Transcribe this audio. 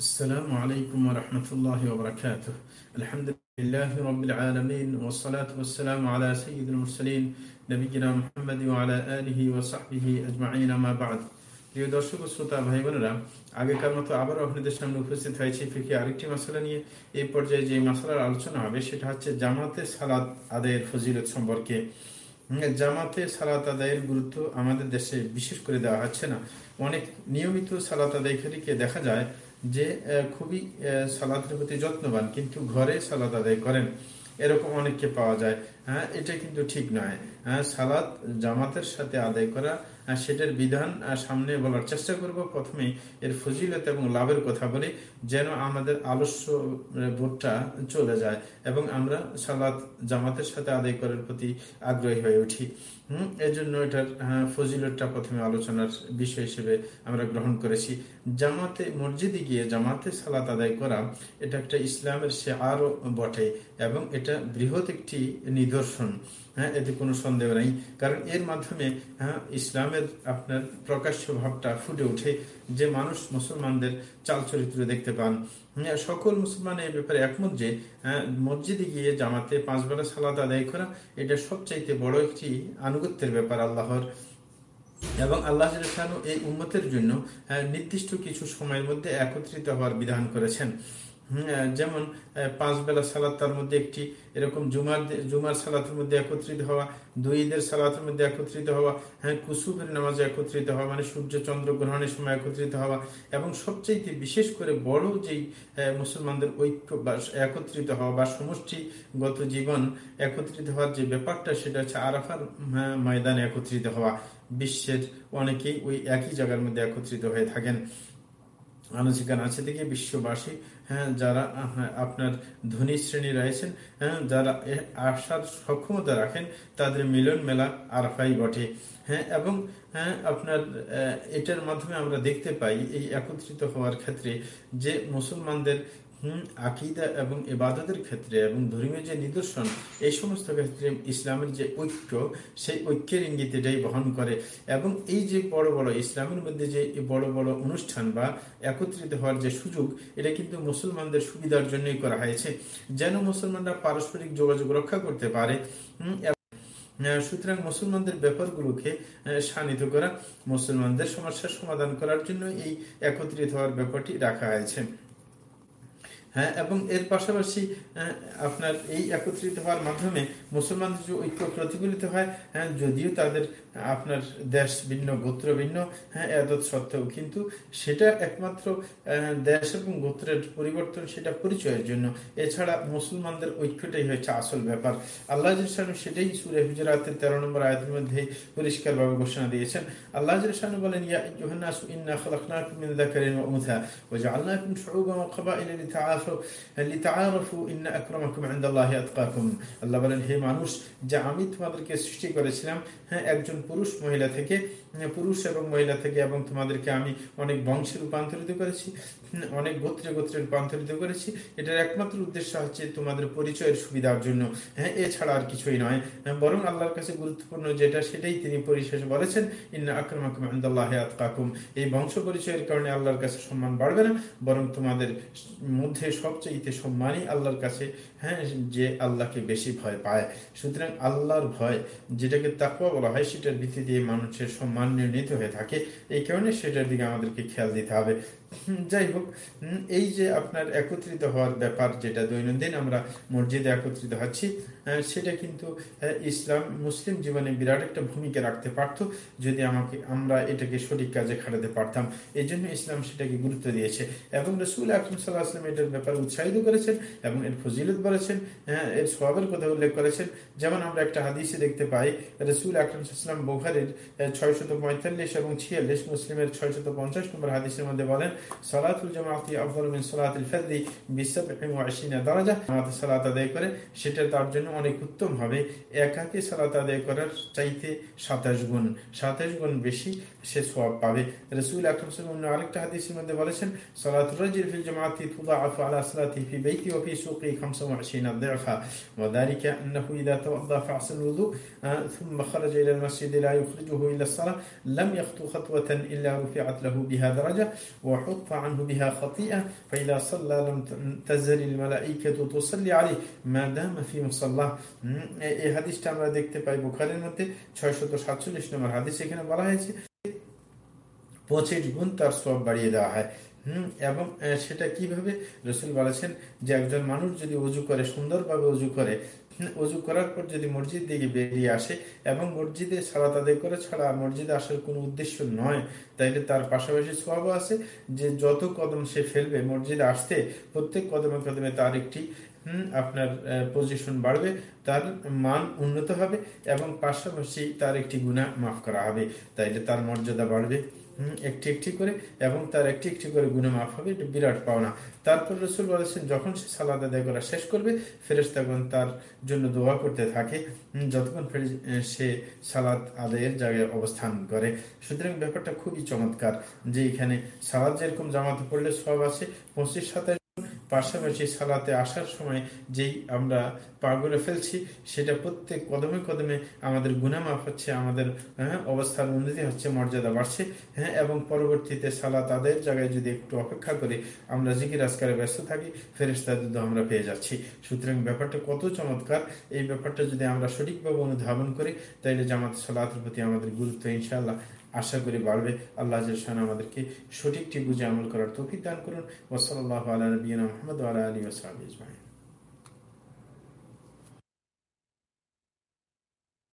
السلام عليكم ورحمة الله وبركاته الحمد لله رب العالمين والصلاة والسلام على سيد المرسلين نبينا محمد وعلى آله وصحبه أجمعين ما بعد প্রিয় দর্শক ও শ্রোতা ভাই বোনেরা আগেকার মতো আবারও আপনাদের সামনে উপস্থিত হয়েছে ফিকে আরেকটি মশলা নিয়ে এই পর্যায়ে যে মশলার আলোচনা হবে সেটা হচ্ছে জামাতে সালাত আদায়ের ফজিলত সম্পর্কে জামাতে সালাত আদায়ের গুরুত্ব আমাদের দেশে বিশেষ করে দেওয়া হচ্ছে না অনেক নিয়মিত সালাত আদায়কারীকে দেখা যায় যে খুবই সালাদের প্রতি যত্নবান, কিন্তু ঘরে সালাদ আদায় করেন। এরকম অনেককে পাওয়া যায়। হ্যাঁ এটা কিন্তু ঠিক নয়। হ্যাঁ সালাদ জামাতের সাথে আদায় করা সেটার বিধান সামনে বলার চেষ্টা করব। প্রথমে এর ফজিলত এবং লাভের কথা বলি, যেন আমাদের আলস্য বোধটা চলে যায় এবং আমরা সালাত জামাতের সাথে আদায় করার প্রতি আগ্রহী হয়ে উঠি। হম, এজন্য এটার ফজিলতটা প্রথমে আলোচনার বিষয় হিসেবে আমরা গ্রহণ করেছি। জামাতে মসজিদে গিয়ে জামাতে সালাত আদায় করা, এটা একটা ইসলামের সে আরও বটে এবং এটা বৃহৎ একটি নিদর্শন। হ্যাঁ এতে কোনো সন্দেহ নেই। কারণ এর মাধ্যমে হ্যাঁ ইসলামের আপনার প্রকাশ্য ভাবটা ফুটে ওঠে যে মানুষ মুসলমানদের চাল চরিত্র দেখতে পান। হ্যাঁ, সকল মুসলমান ব্যাপারে একমত যে হ্যাঁ, মসজিদে গিয়ে জামাতে পাঁচ বেলা সালাদ আদায় করা এটা সবচাইতে বড় একটি আনুগত্যের ব্যাপার আল্লাহর। এবং আল্লাহ এই উন্মতের জন্য হ্যাঁ, নির্দিষ্ট কিছু সময়ের মধ্যে একত্রিত হওয়ার বিধান করেছেন। যেমন পাঁচ বেলা সালাত তার মধ্যে একটি, এরকম জুমার জুমার সালাতের মধ্যে একত্রিত হওয়া, দুই ঈদের সালাতের মধ্যে একত্রিত হওয়া হ্যাঁ কুসুফের নামাজে একত্রিত হওয়া মানে সূর্য চন্দ্র গ্রহণের সময় একত্রিত হওয়া এবং সবচেয়ে বিশেষ করে বড় যেই মুসলমানদের ঐক্য বা একত্রিত হওয়া বা সমষ্টিগত জীবন একত্রিত হওয়ার যে ব্যাপারটা, সেটা হচ্ছে আরাফার ময়দানে একত্রিত হওয়া। বিশ্বের অনেকেই ওই একই জায়গার মধ্যে একত্রিত হয়ে থাকেন। আনাচিকান আছে থেকে বিশ্ববাসী হ্যাঁ যারা হ্যাঁ, আপনার ধনী শ্রেণি রয়েছেন হ্যাঁ যারা আসার সক্ষমতা রাখেন তাদের মিলন মেলা আরফাই বটে হ্যাঁ এবং হ্যাঁ আপনার এটার মাধ্যমে আমরা দেখতে পাই এই একত্রিত হওয়ার ক্ষেত্রে যে মুসলমানদের আকিদা এবং এবাদতের ক্ষেত্রে এবং ধর্মীয় যে নিদর্শন, এই সমস্ত ক্ষেত্রে ইসলামের যে ঐক্য, সেই ঐক্যের ইঙ্গিত এটাই বহন করে। এবং এই যে বড় বড় ইসলামের মধ্যে যে বড় বড় অনুষ্ঠান বা একত্রিত হওয়ার যে সুযোগ, এটা কিন্তু মুসলমানদের সুবিধার জন্যই করা হয়েছে। যেন মুসলমানরা পারস্পরিক যোগাযোগ রক্ষা করতে পারে সুতরাং মুসলমানদের ব্যাপারগুলোকে শানিত করা, মুসলমানদের সমস্যার সমাধান করার জন্য এই একত্রিত হওয়ার ব্যাপারটি রাখা হয়েছে। হ্যাঁ এবং এর পাশাপাশি আপনার এই একত্রিত হওয়ার মাধ্যমে মুসলমানদের যে ঐক্য প্রতিফলিত হয় হ্যাঁ যদিও তাদের আপনার দেশ ভিন্ন, গোত্র ভিন্ন হ্যাঁ এদত সত্ত্বেও কিন্তু সেটা একমাত্র দেশ এবং গোত্রের পরিবর্তন, সেটা পরিচয়ের জন্য। এছাড়া মুসলমানদের ঐক্যটাই হয়েছে আসল ব্যাপার। আল্লাহ সেটাই সুরে হুজরাতের তেরো নম্বর আয়তের মধ্যে পরিষ্কারভাবে ঘোষণা দিয়েছেন। আল্লাহ বলেন, ইয়া ইন্না খালাকনাকুম মিন যাকারিন ওয়া উনসা ওয়া জাআলনাকুম শুউবান মানুষ যে আমি তোমাদেরকে সৃষ্টি করেছিলাম হ্যাঁ একজন পুরুষ মহিলা থেকে পুরুষ এবং মহিলা থেকে এবং তোমাদেরকে আমি অনেক বংশে রূপান্তরিত করেছি অনেক গোত্রে গোত্রে রূপান্তরিত করেছি। এটার একমাত্র উদ্দেশ্য হচ্ছে তোমাদের পরিচয়ের সুবিধার জন্য। হ্যাঁ এছাড়া আর কিছুই নয়। বরং আল্লাহর কাছে গুরুত্বপূর্ণ যেটা, সেটাই তিনি পরিশেষে বলেছেন, ইন্না আকরমাকুম আন্দাল্লাহ আতকাকুম। এই বংশ পরিচয়ের কারণে আল্লাহর কাছে সম্মান বাড়বে না, বরং তোমাদের মধ্যে সবচেয়ে সম্মানই আল্লাহর কাছে হ্যাঁ যে আল্লাহকে বেশি ভয় পায়। সুতরাং আল্লাহর ভয়, যেটাকে তাকুয়া বলা হয়, সেটার ভিত্তি দিয়ে মানুষের সম্মান নির্ণীত হয়ে থাকে। এই কারণে সেটার দিকে আমাদেরকে খেয়াল দিতে হবে। যাই হোক এই যে আপনার একত্রিত হওয়ার ব্যাপার যেটা দৈনন্দিন আমরা মসজিদে একত্রিত হচ্ছি সেটা কিন্তু ইসলাম মুসলিম জীবনে বিরাট একটা ভূমিকা রাখতে পারত যদি আমাকে, আমরা এটাকে সঠিক কাজে খাটাতে পারতাম। এই জন্য ইসলাম সেটাকে গুরুত্ব দিয়েছে এবং রসুল আকরম সাল্লাহ আসলাম এটার ব্যাপারে উৎসাহিত করেছেন এবং এর ফজিলত বলেছেন এর সবের কথা উল্লেখ করেছেন। যেমন আমরা একটা হাদিসে দেখতে পাই, রসুল আকরম সাল্লাম বোখারের ছয় শত পঁয়তাল্লিশ এবং ছিয়াল্লিশ, মুসলিমের ছয় শত পঞ্চাশ নম্বর হাদিসের মধ্যে বলেন, সালাতুল জামাতি আফদল মিন সালাতুল ফজরি বিসাবহি ওয়া আশিনা দারাজা জামাতে সালাত আদায় করে সেটা তার জন্য অনেক উত্তম হবে একাকে সালাত আদায় করার চাইতে সাতাশ গুণ সাতাশ গুণ বেশি সে সওয়াব পাবে রাসূল আকরাম সাল্লাল্লাহু আরেকটা হাদিসের মধ্যে বলেছেন সালাতুর রাজুল ফিল জামাতি তুদাআফু আলা সালাতি ফি বাইতি ওয়া ফি সুকি 25 ضعفا وذلك انه اذا توضا فاحسن الوضوء ثم خرج الى المسجد لا يخرجه الى الصلاه لم يخطو خطوة إلا رفعت له بها درجة وحط عنه بها خطيئة فإذا صلى لم تزل الملائكة تصلي عليه ما دام في مصلى এই হাদিসটা আমরা দেখতে পাই বুখারের মধ্যে ছয়শত সাতচল্লিশ নম্বর হাদিস এখানে বলা হয়েছে পঁচিশ গুণ তার সব বাড়িয়ে দেওয়া হয় হম এবং সেটা কিভাবে রসুল বলেছেন যে একজন মানুষ যদি উজু করে সুন্দরভাবে উজু করে অজু করার পর যদি মসজিদ দিকে বেরিয়ে আসে এবং মসজিদে সালাত আদায় করে ছাড়া মসজিদে আসার কোনো উদ্দেশ্য নয়, তাইলে তার পাশাপাশি স্বভাব আছে যে যত কদম সে ফেলবে মসজিদে আসতে প্রত্যেক কদমে কদমে তার একটি আপনার পজিশন বাড়বে, তার মান উন্নত হবে এবং পাশাপাশি তার একটি গুণা মাফ করা হবে। তাইলে তার মর্যাদা বাড়বে একটি একটি করে এবং তার একটি একটি করে গুণে মাফ হবে, এটা বিরাট পাওনা। তারপর রসুল বলেছেন, যখন সে সালাদ আদায় করা শেষ করবে ফেরেস তখন তার জন্য দোয়া করতে থাকে যতক্ষণ সে সালাদ আদায়ের জায়গায় অবস্থান করে। সুতরাং ব্যাপারটা খুবই চমৎকার যে এখানে সালাদ যেরকম জামাতে পড়লে সব আছে পঁচিশ সাতাশ পাশাপাশি সালাতে আসার সময় যেই আমরা পাগুলো ফেলছি, সেটা প্রত্যেক কদমে কদমে আমাদের গুনামাফ হচ্ছে, আমাদের হ্যাঁ অবস্থার উন্নতি হচ্ছে, মর্যাদা বাড়ছে হ্যাঁ এবং পরবর্তীতে সালা তাদের জায়গায় যদি একটু অপেক্ষা করে, আমরা জিকির আজকারে ব্যস্ত থাকি ফেরেস্তা দুধ আমরা পেয়ে যাচ্ছি। সুতরাং ব্যাপারটা কত চমৎকার, এই ব্যাপারটা যদি আমরা সঠিকভাবে অনুধাবন করি, তাইলে জামাত সালাতের প্রতি আমাদের গুরুত্ব ইনশাআল্লাহ আশা করি বাড়বে আল্লাহ আমাদেরকে সঠিকটি বুঝে আমল করার তৌফিক দান করুন। ওসল আল্লাহ আলী মোহাম্মদ আলী ওসাল